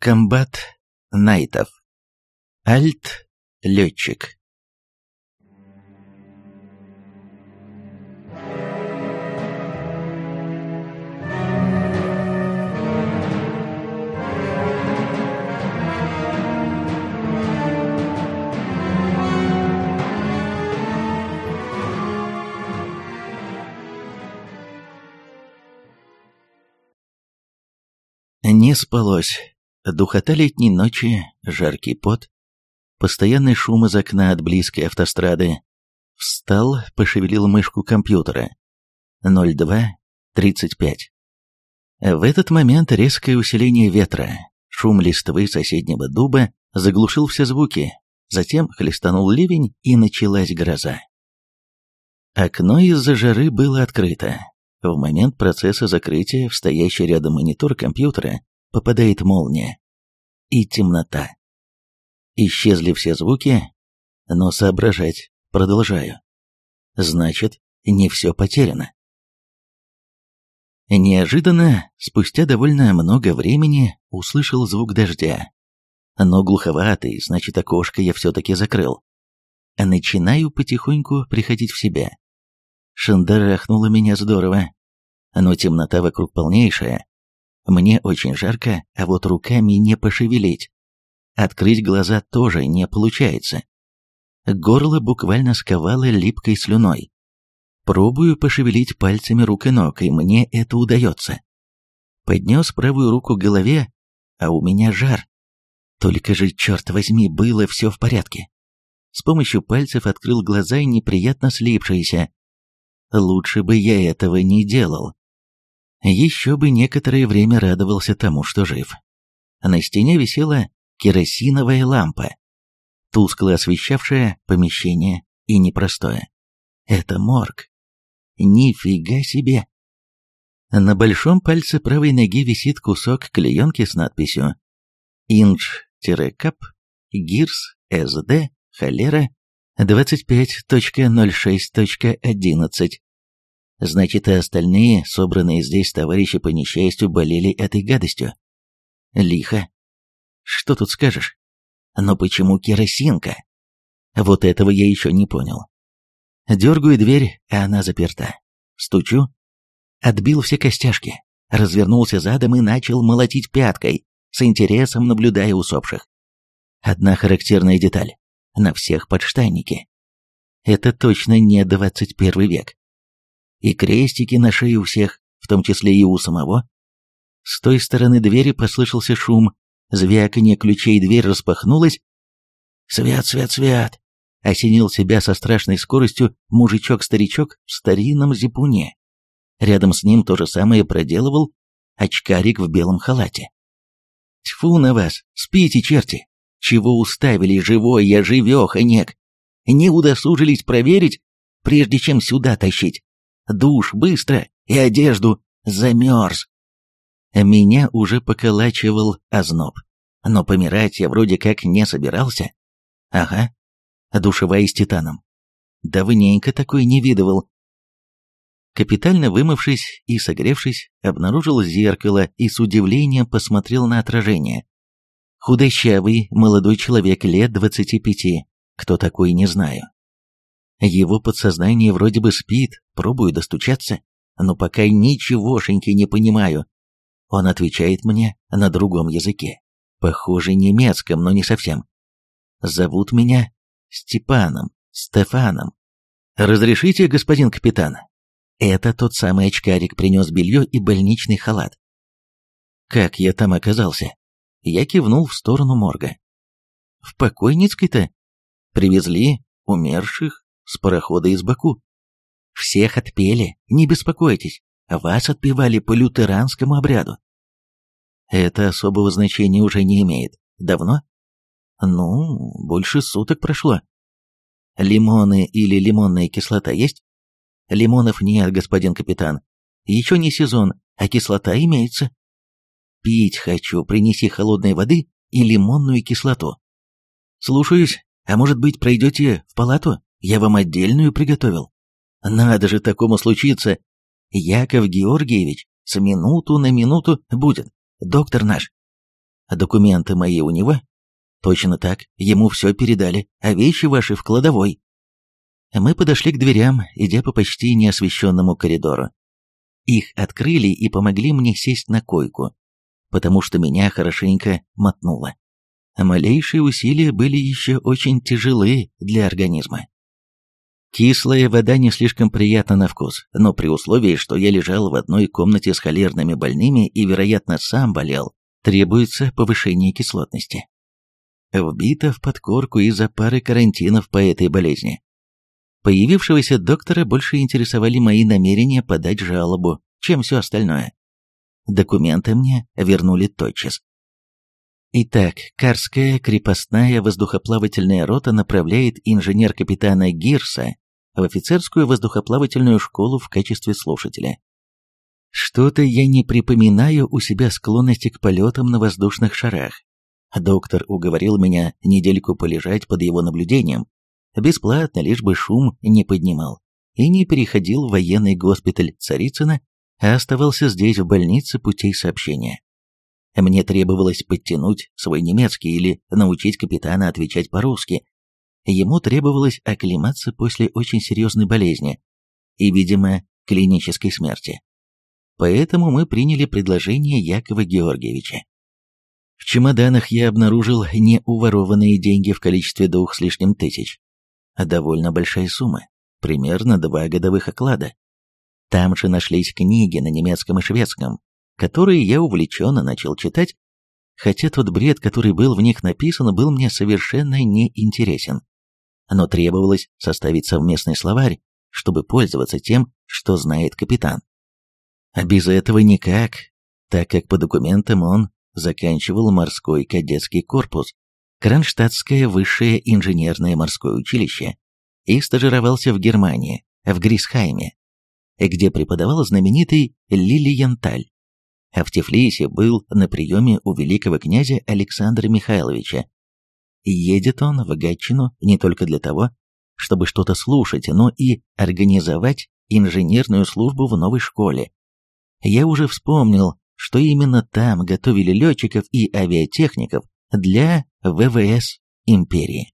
Комбат Найтов. Альт летчик. Не спалось. Духота летней ночи, жаркий пот, постоянный шум из окна от близкой автострады. Встал, пошевелил мышку компьютера. 02.35. В этот момент резкое усиление ветра, шум листвы соседнего дуба заглушил все звуки, затем хлестанул ливень и началась гроза. Окно из-за жары было открыто. В момент процесса закрытия в стоящий рядом монитор компьютера попадает молния. И темнота. Исчезли все звуки, но соображать продолжаю. Значит, не все потеряно. Неожиданно, спустя довольно много времени, услышал звук дождя. Но глуховатый, значит, окошко я все-таки закрыл. Начинаю потихоньку приходить в себя. Шандарахнуло меня здорово. Но темнота вокруг полнейшая, мне очень жарко, а вот руками не пошевелить. Открыть глаза тоже не получается. Горло буквально сковало липкой слюной. Пробую пошевелить пальцами рук и ног, и мне это удается. Поднес правую руку к голове, а у меня жар. Только же, черт возьми, было все в порядке. С помощью пальцев открыл глаза и неприятно слипшиеся. Лучше бы я этого не делал. Еще бы некоторое время радовался тому, что жив. На стене висела керосиновая лампа, тускло освещавшая помещение и непростое. Это морг. Нифига себе! На большом пальце правой ноги висит кусок клеенки с надписью «Инж-кап, ГИРС, СД, холера, 25.06.11». Значит, и остальные, собранные здесь товарищи по несчастью, болели этой гадостью. Лихо. Что тут скажешь? Но почему керосинка? Вот этого я еще не понял. Дергаю дверь, а она заперта. Стучу. Отбил все костяшки. Развернулся задом и начал молотить пяткой, с интересом наблюдая усопших. Одна характерная деталь. На всех подштанники. Это точно не 21 век и крестики на шее у всех, в том числе и у самого. С той стороны двери послышался шум, звяканье ключей, дверь распахнулась. «Свят, свят, свят!» — осенил себя со страшной скоростью мужичок-старичок в старинном зипуне. Рядом с ним то же самое проделывал очкарик в белом халате. «Тьфу на вас, спите, черти! Чего уставили, живой я, живеханек! Не удосужились проверить, прежде чем сюда тащить!» Душ, быстро, и одежду, замерз. Меня уже поколачивал озноб, но помирать я вроде как не собирался. Ага, душевая с титаном. Давненько такой не видывал. Капитально вымывшись и согревшись, обнаружил зеркало и с удивлением посмотрел на отражение. Худощавый, молодой человек лет двадцати пяти, кто такой, не знаю. Его подсознание вроде бы спит, пробую достучаться, но пока ничегошеньки не понимаю. Он отвечает мне на другом языке. Похоже, немецком, но не совсем. Зовут меня Степаном, Стефаном. Разрешите, господин капитан? Это тот самый очкарик принес белье и больничный халат. Как я там оказался? Я кивнул в сторону морга. В покойницкой-то? Привезли умерших, с парохода из Баку. Всех отпели, не беспокойтесь, вас отпевали по лютеранскому обряду. Это особого значения уже не имеет. Давно? Ну, больше суток прошло. Лимоны или лимонная кислота есть? Лимонов нет, господин капитан. Еще не сезон, а кислота имеется. Пить хочу, принеси холодной воды и лимонную кислоту. Слушаюсь, а может быть пройдете в палату? Я вам отдельную приготовил. Надо же такому случиться. Яков Георгиевич с минуту на минуту будет. Доктор наш. Документы мои у него? Точно так, ему все передали, а вещи ваши в кладовой. Мы подошли к дверям, идя по почти неосвещенному коридору. Их открыли и помогли мне сесть на койку, потому что меня хорошенько мотнуло. Малейшие усилия были еще очень тяжелы для организма. Кислая вода не слишком приятна на вкус, но при условии, что я лежал в одной комнате с холерными больными и, вероятно, сам болел, требуется повышение кислотности. Вбито в подкорку из-за пары карантинов по этой болезни. Появившегося доктора больше интересовали мои намерения подать жалобу, чем все остальное. Документы мне вернули тотчас. Итак, Карская крепостная воздухоплавательная рота направляет инженер-капитана Гирса в офицерскую воздухоплавательную школу в качестве слушателя. Что-то я не припоминаю у себя склонности к полетам на воздушных шарах. Доктор уговорил меня недельку полежать под его наблюдением, бесплатно, лишь бы шум не поднимал, и не переходил в военный госпиталь Царицына, а оставался здесь в больнице путей сообщения. Мне требовалось подтянуть свой немецкий или научить капитана отвечать по-русски. Ему требовалось оклематься после очень серьезной болезни и, видимо, клинической смерти. Поэтому мы приняли предложение Якова Георгиевича. В чемоданах я обнаружил не уворованные деньги в количестве двух с лишним тысяч, довольно большая сумма, примерно два годовых оклада. Там же нашлись книги на немецком и шведском, которые я увлеченно начал читать, хотя тот бред, который был в них написан, был мне совершенно неинтересен. Но требовалось составить совместный словарь, чтобы пользоваться тем, что знает капитан. А без этого никак, так как по документам он заканчивал морской кадетский корпус, Кронштадтское высшее инженерное морское училище и стажировался в Германии, в Грисхайме, где преподавал знаменитый Лилиенталь а в Тифлисе был на приеме у великого князя Александра Михайловича. Едет он в Гатчину не только для того, чтобы что-то слушать, но и организовать инженерную службу в новой школе. Я уже вспомнил, что именно там готовили летчиков и авиатехников для ВВС империи.